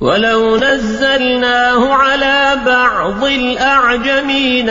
ولو نزلناه على بعض الأعجمين